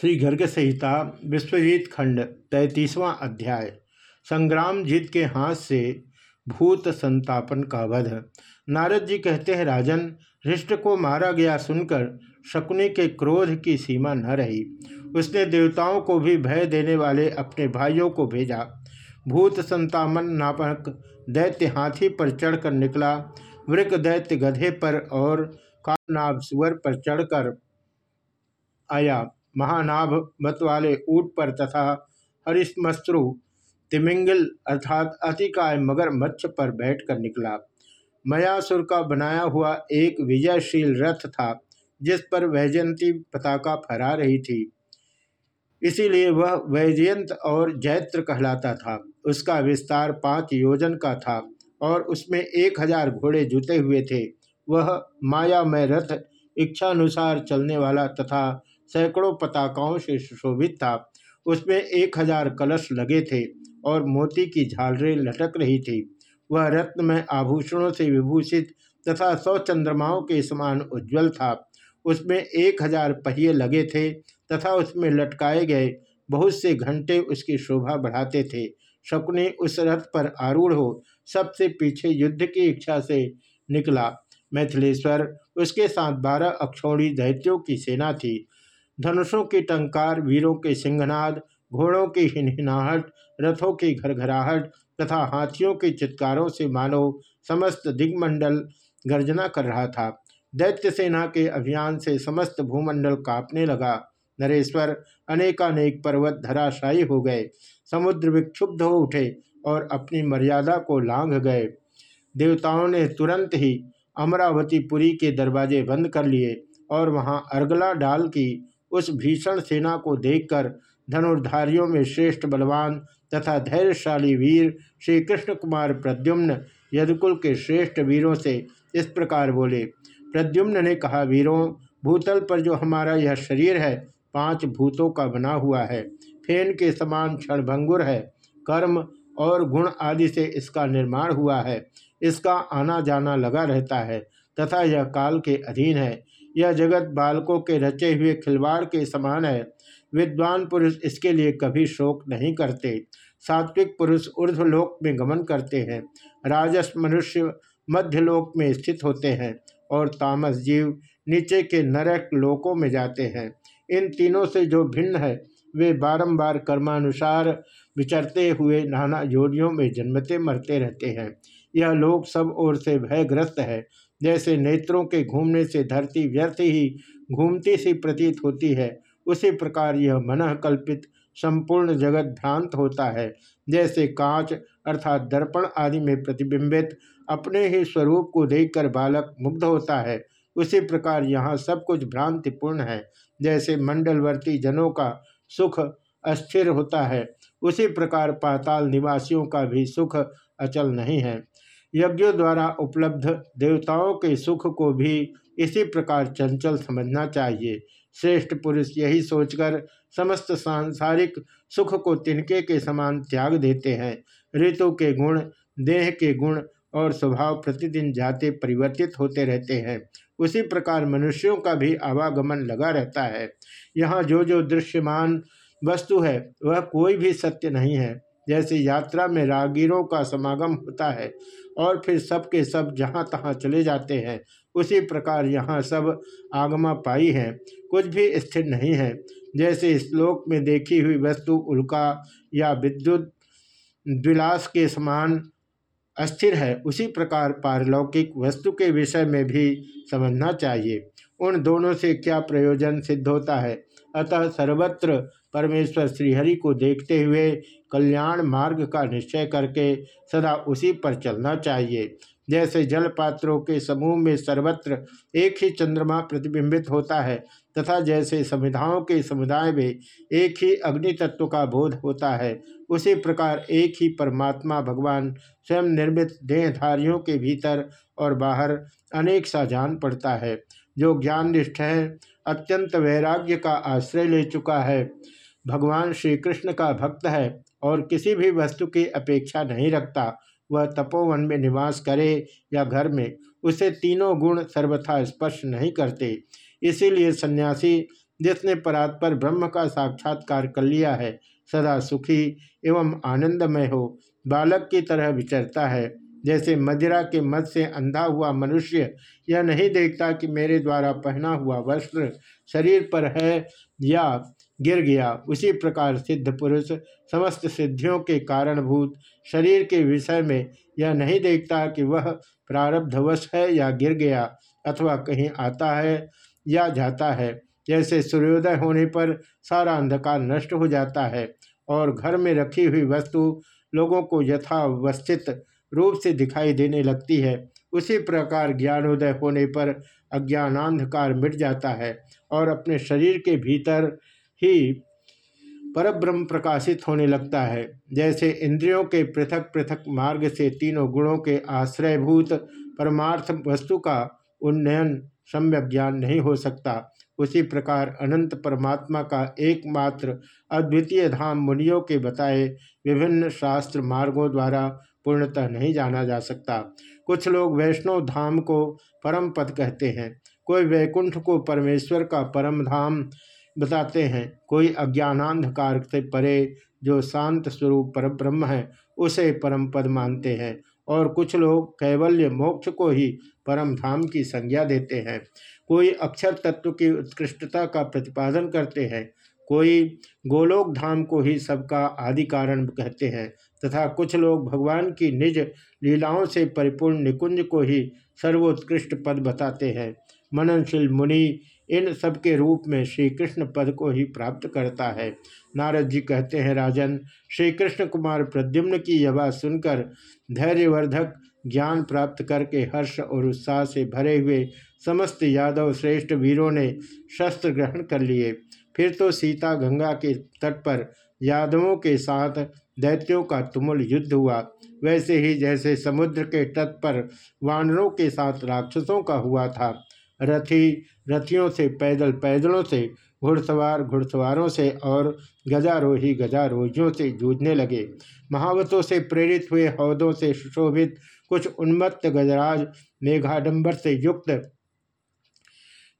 श्री गर्ग संहिता विश्वजीत खंड तैतीसवां अध्याय संग्राम जीत के हाथ से भूत संतापन का वध। नारद जी कहते हैं, राजन, हृष्ट को मारा गया सुनकर शकुनी के क्रोध की सीमा न रही। उसने देवताओं को भी भय देने वाले अपने भाइयों को भेजा। भूत संतापन नापक दैत्य हाथी पर चढ़कर निकला। वृक दैत्य गधे पर और कालनाभ सुअर पर चढ़कर आया। महानाभ मत वाले ऊट पर तथा हरिश्मश्रु तिमिंगल अर्थात अतिकाय मगर मच्छ पर बैठकर निकला। मयासुर का बनाया हुआ एक विजयशील रथ था, जिस पर वैजयंती पताका फहरा रही थी। इसीलिए वह वैजयंत और जैत्र कहलाता था। उसका विस्तार पाँच योजन का था और उसमें एक हज़ार घोड़े जुटे हुए थे। वह मायामय रथ इच्छानुसार चलने वाला तथा सैकड़ों पताकाओं से सुशोभित था। उसमें एक हज़ार कलश लगे थे और मोती की झालरें लटक रही थी। वह रत्न में आभूषणों से विभूषित तथा सौ चंद्रमाओं के समान उज्ज्वल था। उसमें एक हज़ार पहिए लगे थे तथा उसमें लटकाए गए बहुत से घंटे उसकी शोभा बढ़ाते थे। शकुनी उस रथ पर आरूढ़ हो सबसे पीछे युद्ध की इच्छा से निकला। मैथिलेश्वर, उसके साथ बारह अक्षौड़ी दैत्यों की सेना थी। धनुषों की टंकार, वीरों के सिंहनाद, घोड़ों की हिनहिनाहट, रथों की घरघराहट तथा हाथियों के चित्कारों से मानो समस्त दिग्मंडल गर्जना कर रहा था। दैत्य सेना के अभियान से समस्त भूमंडल कांपने लगा। नरेश्वर अनेकानेक पर्वत धराशायी हो गए। समुद्र विक्षुब्ध हो उठे और अपनी मर्यादा को लांघ गए। देवताओं ने तुरंत ही अमरावती पुरी के दरवाजे बंद कर लिए और वहाँ अर्गला डाल की उस भीषण सेना को देखकर धनुर्धारियों में श्रेष्ठ बलवान तथा धैर्यशाली वीर श्री कृष्ण कुमार प्रद्युम्न यदकुल के श्रेष्ठ वीरों से इस प्रकार बोले। प्रद्युम्न ने कहा, वीरों, भूतल पर जो हमारा यह शरीर है, पाँच भूतों का बना हुआ है। फेन के समान क्षणभंगुर है। कर्म और गुण आदि से इसका निर्माण हुआ है। इसका आना जाना लगा रहता है तथा यह काल के अधीन है। यह जगत बालकों के रचे हुए खिलवाड़ के समान है। विद्वान पुरुष इसके लिए कभी शोक नहीं करते। सात्विक पुरुष ऊर्ध्वलोक में गमन करते हैं। राजस मनुष्य मध्यलोक में स्थित होते हैं और तामस जीव नीचे के नरक लोकों में जाते हैं। इन तीनों से जो भिन्न है, वे बारंबार कर्मानुसार विचरते हुए नाना योनियों में जन्मते मरते रहते हैं। यह लोक सब ओर से भयग्रस्त है। जैसे नेत्रों के घूमने से धरती व्यर्थ ही घूमती सी प्रतीत होती है, उसी प्रकार यह मन कल्पित संपूर्ण जगत भ्रांत होता है। जैसे कांच अर्थात दर्पण आदि में प्रतिबिंबित अपने ही स्वरूप को देखकर बालक मुग्ध होता है, उसी प्रकार यहाँ सब कुछ भ्रांतिपूर्ण है। जैसे मंडलवर्ती जनों का सुख अस्थिर होता है, उसी प्रकार पाताल निवासियों का भी सुख अचल नहीं है। यज्ञों द्वारा उपलब्ध देवताओं के सुख को भी इसी प्रकार चंचल समझना चाहिए। श्रेष्ठ पुरुष यही सोचकर समस्त सांसारिक सुख को तिनके के समान त्याग देते हैं। ऋतु के गुण, देह के गुण और स्वभाव प्रतिदिन जाते परिवर्तित होते रहते हैं। उसी प्रकार मनुष्यों का भी आवागमन लगा रहता है। यहाँ जो जो दृश्यमान वस्तु है, वह कोई भी सत्य नहीं है। जैसे यात्रा में रागीरों का समागम होता है और फिर सब के सब जहाँ तहाँ चले जाते हैं, उसी प्रकार यहाँ सब आगमा पाई है। कुछ भी स्थिर नहीं है। जैसे श्लोक में देखी हुई वस्तु, उल्का या विद्युत द्विलास के समान अस्थिर है, उसी प्रकार पारलौकिक वस्तु के विषय में भी समझना चाहिए। उन दोनों से क्या प्रयोजन सिद्ध होता है? अतः सर्वत्र परमेश्वर श्रीहरि को देखते हुए कल्याण मार्ग का निश्चय करके सदा उसी पर चलना चाहिए। जैसे जल पात्रों के समूह में सर्वत्र एक ही चंद्रमा प्रतिबिंबित होता है, तथा जैसे संविधाओं के समुदाय में एक ही अग्नि तत्व का बोध होता है, उसी प्रकार एक ही परमात्मा भगवान स्वयं निर्मित देहधारियों के भीतर और बाहर अनेक सा जान पड़ता है, जो ज्ञान निष्ठ है, अत्यंत वैराग्य का आश्रय ले चुका है। भगवान श्री कृष्ण का भक्त है और किसी भी वस्तु की अपेक्षा नहीं रखता, वह तपोवन में निवास करे या घर में, उसे तीनों गुण सर्वथा स्पर्श नहीं करते। इसीलिए सन्यासी, जिसने परात्पर ब्रह्म का साक्षात्कार कर लिया है, सदा सुखी एवं आनंदमय हो, बालक की तरह विचरता है। जैसे मदिरा के मत से अंधा हुआ मनुष्य यह नहीं देखता कि मेरे द्वारा पहना हुआ वस्त्र शरीर पर है या गिर गया। उसी प्रकार सिद्ध पुरुष समस्त सिद्धियों के कारणभूत शरीर के विषय में यह नहीं देखता कि वह प्रारब्धवश है या गिर गया अथवा कहीं आता है या जाता है। जैसे सूर्योदय होने पर सारा अंधकार नष्ट हो जाता है और घर में रखी हुई वस्तु लोगों को यथावस्थित रूप से दिखाई देने लगती है। उसी प्रकार ज्ञानोदय होने पर अज्ञानांधकार मिट जाता है और अपने शरीर के भीतर ही परब्रह्म प्रकाशित होने लगता है। जैसे इंद्रियों के पृथक पृथक मार्ग से तीनों गुणों के आश्रयभूत परमार्थ वस्तु का उन्नयन सम्यक ज्ञान नहीं हो सकता। उसी प्रकार अनंत परमात्मा का एकमात्र अद्वितीय धाम मुनियों के बताए विभिन्न शास्त्र मार्गों द्वारा पूर्णतः नहीं जाना जा सकता। कुछ लोग वैष्णव धाम को परम पद कहते हैं। कोई वैकुंठ को परमेश्वर का परम धाम बताते हैं। कोई अज्ञानांधकार से परे जो शांत स्वरूप पर ब्रह्म है, उसे परम पद मानते हैं और कुछ लोग कैवल्य मोक्ष को ही परम धाम की संज्ञा देते हैं। कोई अक्षर तत्व की उत्कृष्टता का प्रतिपादन करते हैं। कोई गोलोक धाम को ही सबका आदि कारण कहते हैं। तथा कुछ लोग भगवान की निज लीलाओं से परिपूर्ण निकुंज को ही सर्वोत्कृष्ट पद बताते हैं। मननशील मुनि इन सब के रूप में श्री कृष्ण पद को ही प्राप्त करता है। नारद जी कहते हैं, राजन श्री कृष्ण कुमार प्रद्युम्न की यह बात सुनकर धैर्यवर्धक ज्ञान प्राप्त करके हर्ष और उत्साह से भरे हुए समस्त यादव श्रेष्ठ वीरों ने शस्त्र ग्रहण कर लिए। फिर तो सीता गंगा के तट पर यादवों के साथ दैत्यों का तुमुल युद्ध हुआ। वैसे ही जैसे समुद्र के तट पर वानरों के साथ राक्षसों का हुआ था, रथी, रथियों से पैदल पैदलों से, घुड़सवार घुड़सवारों से और गजारोही गजारोहियों से जूझने लगे। महावतों से प्रेरित हुए हौदों से सुशोभित कुछ उन्मत्त गजराज मेघाडंबर से युक्त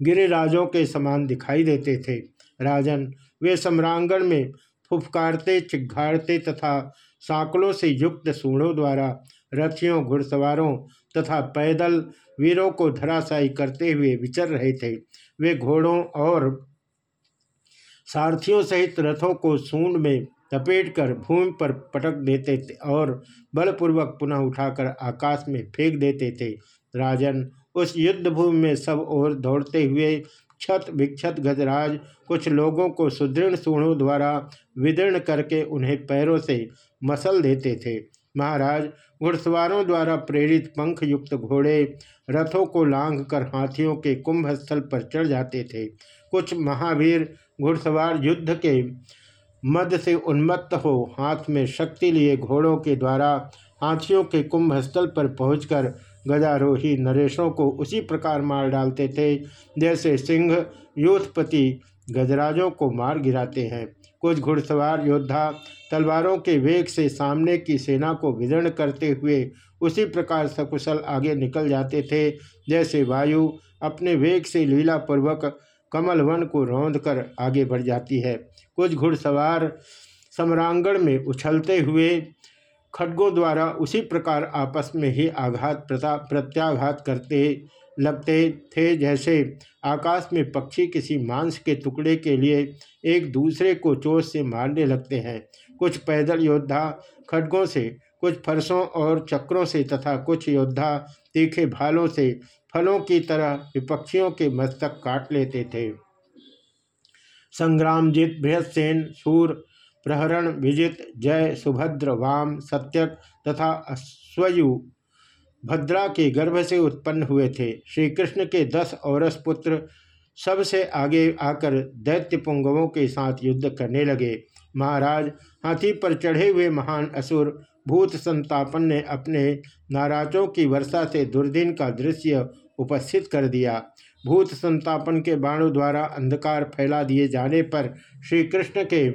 गिरिराजों के समान दिखाई देते थे। राजन, वे सम्रांगण में फुफकारते चिघाड़ते तथा सांकलों से युक्त सूढ़ों द्वारा रथियों, घुड़सवारों तथा पैदल वीरों को धराशायी करते हुए विचर रहे थे। वे घोड़ों और सारथियों सहित रथों को सूंड में लपेटकर भूमि पर पटक देते थे और बलपूर्वक पुनः उठाकर आकाश में फेंक देते थे। राजन, उस युद्ध भूमि में सब ओर दौड़ते हुए क्षत विक्षत गजराज कुछ लोगों को सुदृढ़ सूढ़ों द्वारा विदीर्ण करके उन्हें पैरों से मसल देते थे। महाराज घुड़सवारों द्वारा प्रेरित पंख युक्त घोड़े रथों को लांघ कर हाथियों के कुंभ स्थल पर चढ़ जाते थे। कुछ महावीर घुड़सवार युद्ध के मद से उन्मत्त हो हाथ में शक्ति लिए घोड़ों के द्वारा हाथियों के कुंभ स्थल पर पहुंचकर गजारोही नरेशों को उसी प्रकार मार डालते थे, जैसे सिंह यूथपति गजराजों को मार गिराते हैं। कुछ घुड़सवार योद्धा तलवारों के वेग से सामने की सेना को विदर्ण करते हुए उसी प्रकार सकुशल आगे निकल जाते थे, जैसे वायु अपने वेग से लीलापूर्वक कमल वन को रौंद कर आगे बढ़ जाती है। कुछ घुड़सवार सम्रांगण में उछलते हुए खड्गों द्वारा उसी प्रकार आपस में ही आघात प्रत्याघात करते लगते थे, जैसे आकाश में पक्षी किसी मांस के टुकड़े के लिए एक दूसरे को चोट से मारने लगते हैं। कुछ पैदल योद्धा खड्गों से, कुछ फरसों और चक्रों से तथा कुछ योद्धा तीखे भालों से फलों की तरह विपक्षियों के मस्तक काट लेते थे। संग्रामजीत बृहसेन सूर प्रहरण विजित जय सुभद्र वाम सत्यक तथा अश्वयु। भद्रा के गर्भ से उत्पन्न हुए थे। श्री कृष्ण के दस औरस पुत्र सबसे आगे आकर दैत्य पुंगवों के साथ युद्ध करने लगे। महाराज, हाथी पर चढ़े हुए महान असुर भूत संतापन ने अपने नाराजों की वर्षा से दुर्दिन का दृश्य उपस्थित कर दिया। भूत संतापन के बाणों द्वारा अंधकार फैला दिए जाने पर श्री कृष्ण के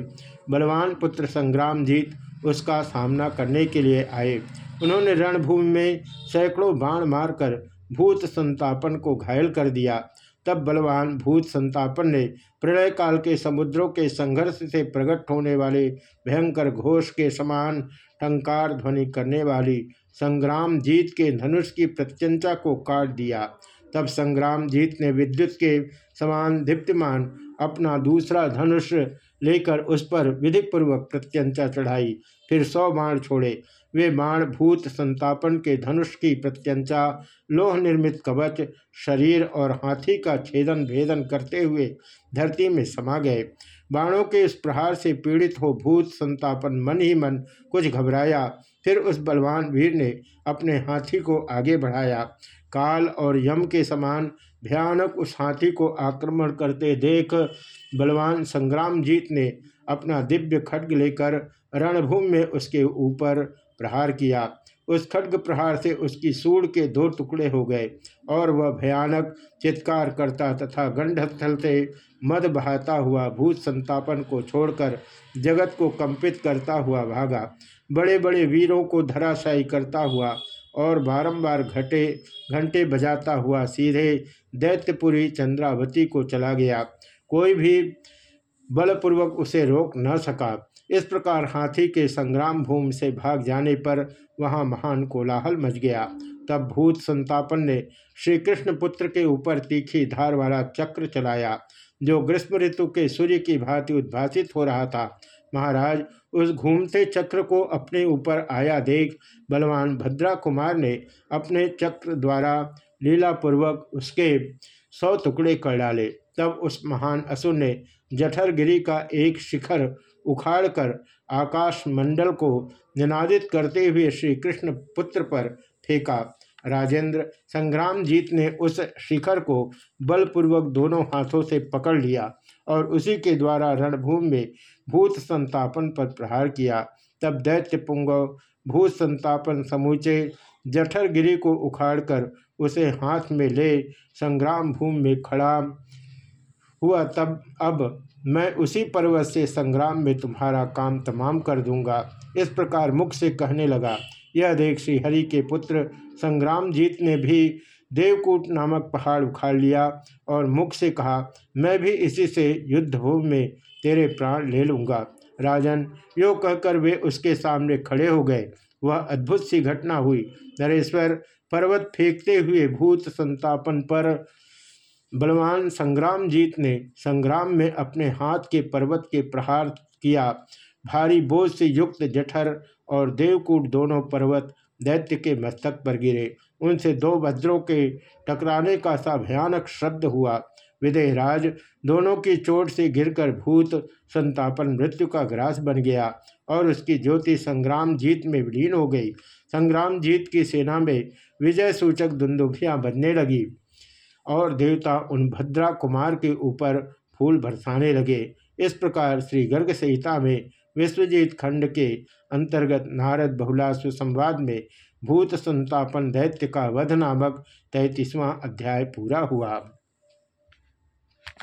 बलवान पुत्र संग्राम जीत उसका सामना करने के लिए आए। उन्होंने रणभूमि में सैकड़ों बाण मारकर भूत संतापन को घायल कर दिया। तब बलवान भूत संतापन ने प्रलय काल के समुद्रों के संघर्ष से प्रकट होने वाले भयंकर घोष के समान टंकार ध्वनि करने वाली संग्राम जीत के धनुष की प्रत्यंचा को काट दिया। तब संग्राम जीत ने विद्युत के समान दीप्तमान अपना दूसरा धनुष लेकर उस पर विधिपूर्वक प्रत्यंचा चढ़ाई, फिर सौ बाण छोड़े। वे बाण भूत संतापन के धनुष की प्रत्यंचा, लोह निर्मित कवच, शरीर और हाथी का छेदन भेदन करते हुए धरती में समा गए। बाणों के इस प्रहार से पीड़ित हो भूत संतापन मन ही मन कुछ घबराया। फिर उस बलवान वीर ने अपने हाथी को आगे बढ़ाया। काल और यम के समान भयानक उस हाथी को आक्रमण करते देख बलवान संग्राम जीत ने अपना दिव्य खड्ग लेकर रणभूमि में उसके ऊपर प्रहार किया। उस खड्ग प्रहार से उसकी सूढ़ के दो टुकड़े हो गए और वह भयानक चित्कार करता तथा गंढस्थल से मद बहाता हुआ भूत संतापन को छोड़कर जगत को कंपित करता हुआ भागा। बड़े बड़े वीरों को धराशायी करता हुआ और बारंबार घटे, घंटे बजाता हुआ सीधे दैत्यपुरी चंद्रावती को चला गया। कोई भी बलपूर्वक उसे रोक न सका। इस प्रकार हाथी के संग्राम भूमि से भाग जाने पर वहाँ महान कोलाहल मच गया। तब भूत संतापन ने श्री कृष्ण पुत्र के ऊपर तीखी धार वाला चक्र चलाया, जो ग्रीष्म ऋतु के सूर्य की भांति उद्भासित हो रहा था। महाराज, उस घूमते चक्र को अपने ऊपर आया देख बलवान भद्रा कुमार ने अपने चक्र द्वारा लीलापूर्वक उसके सौ टुकड़े कर डाले। तब उस महान असुर ने जठरगिरी का एक शिखर उखाड़कर आकाश मंडल को निनादित करते हुए श्री कृष्ण पुत्र पर फेंका। राजेंद्र संग्राम जीत ने उस शिखर को बलपूर्वक दोनों हाथों से पकड़ लिया और उसी के द्वारा रणभूमि में भूत संतापन पर प्रहार किया। तब दैत्य पुंगव भूत संतापन समूचे जठरगिरी को उखाड़कर उसे हाथ में ले संग्राम भूमि में खड़ा हुआ। तब अब मैं उसी पर्वत से संग्राम में तुम्हारा काम तमाम कर दूँगा। इस प्रकार मुख से कहने लगा, यह देख श्रीहरि के पुत्र संग्राम जीत ने भी देवकूट नामक पहाड़ उखाड़ लिया और मुख से कहा, मैं भी इसी से युद्धभूमि में तेरे प्राण ले लूँगा। राजन, यो कहकर वे उसके सामने खड़े हो गए। वह अद्भुत सी घटना हुई। नरेश्वर पर्वत फेंकते हुए भूत संतापन पर बलवान संग्राम जीत ने संग्राम में अपने हाथ के पर्वत के प्रहार किया। भारी बोझ से युक्त जठर और देवकूट दोनों पर्वत दैत्य के मस्तक पर गिरे। उनसे दो वज्रों के टकराने का सा भयानक शब्द हुआ। विदेहराज, दोनों की चोट से गिरकर भूत संतापन मृत्यु का ग्रास बन गया और उसकी ज्योति संग्राम जीत में विलीन हो गई। संग्राम जीत की सेना में विजय सूचक दुंदुभियाँ बनने लगी। और देवता उन भद्रा कुमार के ऊपर फूल बरसाने लगे। इस प्रकार श्री गर्ग संहिता में विश्वजीत खंड के अंतर्गत नारद बहुलाश्व संवाद में भूत संतापन दैत्य का वध नामक तैतीसवां अध्याय पूरा हुआ।